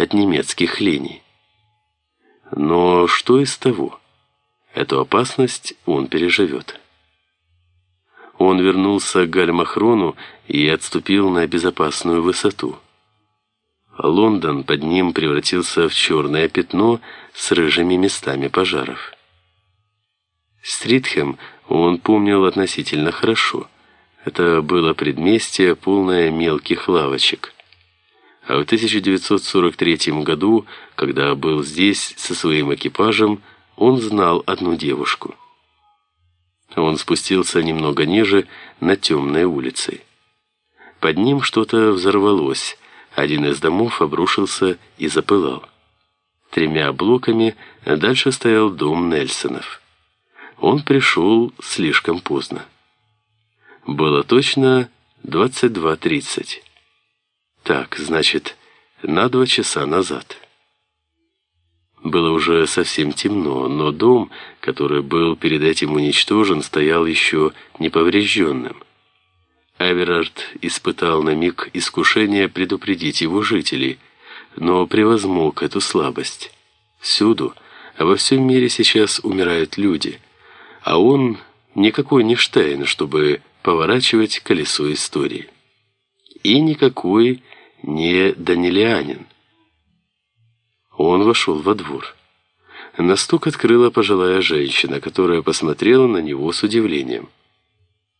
от немецких линий. Но что из того? Эту опасность он переживет. Он вернулся к Гальмахрону и отступил на безопасную высоту. Лондон под ним превратился в черное пятно с рыжими местами пожаров. Стритхэм он помнил относительно хорошо. Это было предместье, полное мелких лавочек. А в 1943 году, когда был здесь со своим экипажем, он знал одну девушку. Он спустился немного ниже, на темной улице. Под ним что-то взорвалось, один из домов обрушился и запылал. Тремя блоками дальше стоял дом Нельсонов. Он пришел слишком поздно. Было точно 22.30. Так, значит, на два часа назад. Было уже совсем темно, но дом, который был перед этим уничтожен, стоял еще неповрежденным. Эверард испытал на миг искушение предупредить его жителей, но превозмог эту слабость. Всюду, во всем мире сейчас умирают люди, а он никакой не Штейн, чтобы поворачивать колесо истории. И никакой не Данилианин. Он вошел во двор. На стук открыла пожилая женщина, которая посмотрела на него с удивлением.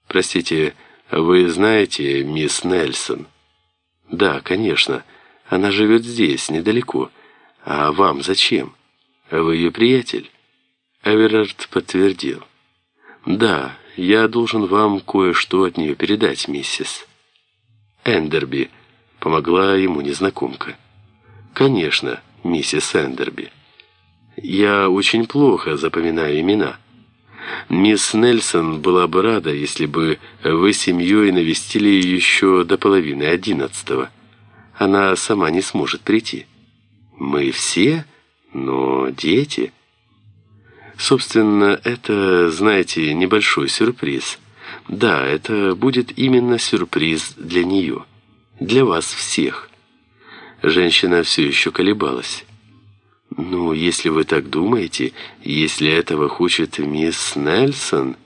«Простите, «Вы знаете мисс Нельсон?» «Да, конечно. Она живет здесь, недалеко. А вам зачем? Вы ее приятель?» Эверард подтвердил. «Да, я должен вам кое-что от нее передать, миссис». «Эндерби», — помогла ему незнакомка. «Конечно, миссис Эндерби. Я очень плохо запоминаю имена». Мисс Нельсон была бы рада, если бы вы семьей навестили ее еще до половины одиннадцатого. Она сама не сможет прийти. Мы все, но дети... Собственно, это, знаете, небольшой сюрприз. Да, это будет именно сюрприз для нее. Для вас всех. Женщина все еще колебалась. «Ну, если вы так думаете, если этого хочет мисс Нельсон...»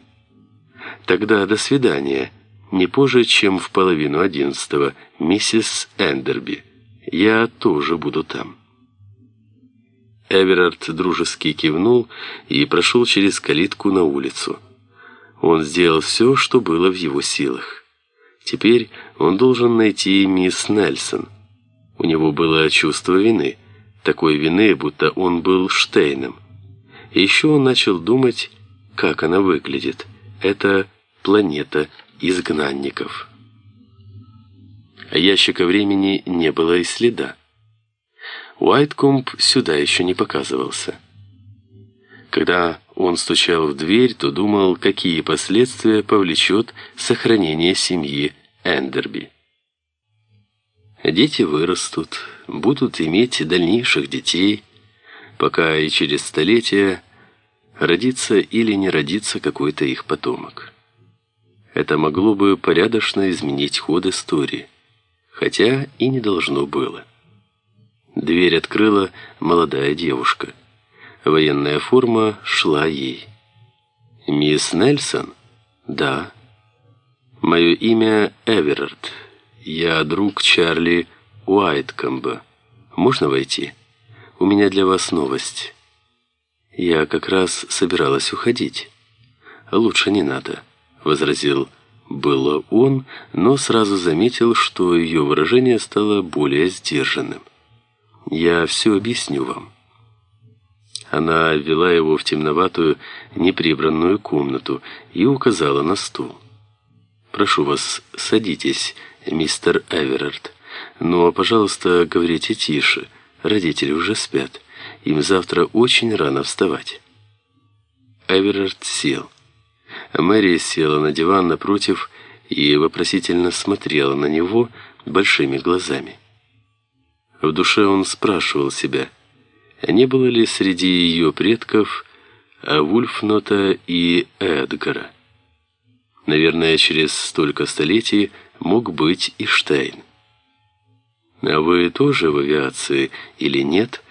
«Тогда до свидания. Не позже, чем в половину одиннадцатого, миссис Эндерби. Я тоже буду там». Эверард дружески кивнул и прошел через калитку на улицу. Он сделал все, что было в его силах. Теперь он должен найти мисс Нельсон. У него было чувство вины – такой вины, будто он был Штейном. Еще он начал думать, как она выглядит. Это планета изгнанников. Ящика времени не было и следа. Уайткомб сюда еще не показывался. Когда он стучал в дверь, то думал, какие последствия повлечет сохранение семьи Эндерби. Дети вырастут, будут иметь дальнейших детей, пока и через столетия родится или не родится какой-то их потомок. Это могло бы порядочно изменить ход истории, хотя и не должно было. Дверь открыла молодая девушка. Военная форма шла ей. «Мисс Нельсон?» «Да». «Мое имя Эверард». «Я друг Чарли Уайткомба. Можно войти? У меня для вас новость». «Я как раз собиралась уходить». «Лучше не надо», — возразил было он, но сразу заметил, что ее выражение стало более сдержанным. «Я все объясню вам». Она ввела его в темноватую, неприбранную комнату и указала на стул. «Прошу вас, садитесь, мистер Эверард. Но, пожалуйста, говорите тише. Родители уже спят. Им завтра очень рано вставать. Эверард сел. Мэри села на диван напротив и вопросительно смотрела на него большими глазами. В душе он спрашивал себя, не было ли среди ее предков Вульфнота и Эдгара. Наверное, через столько столетий мог быть и Штейн. А вы тоже в авиации или нет?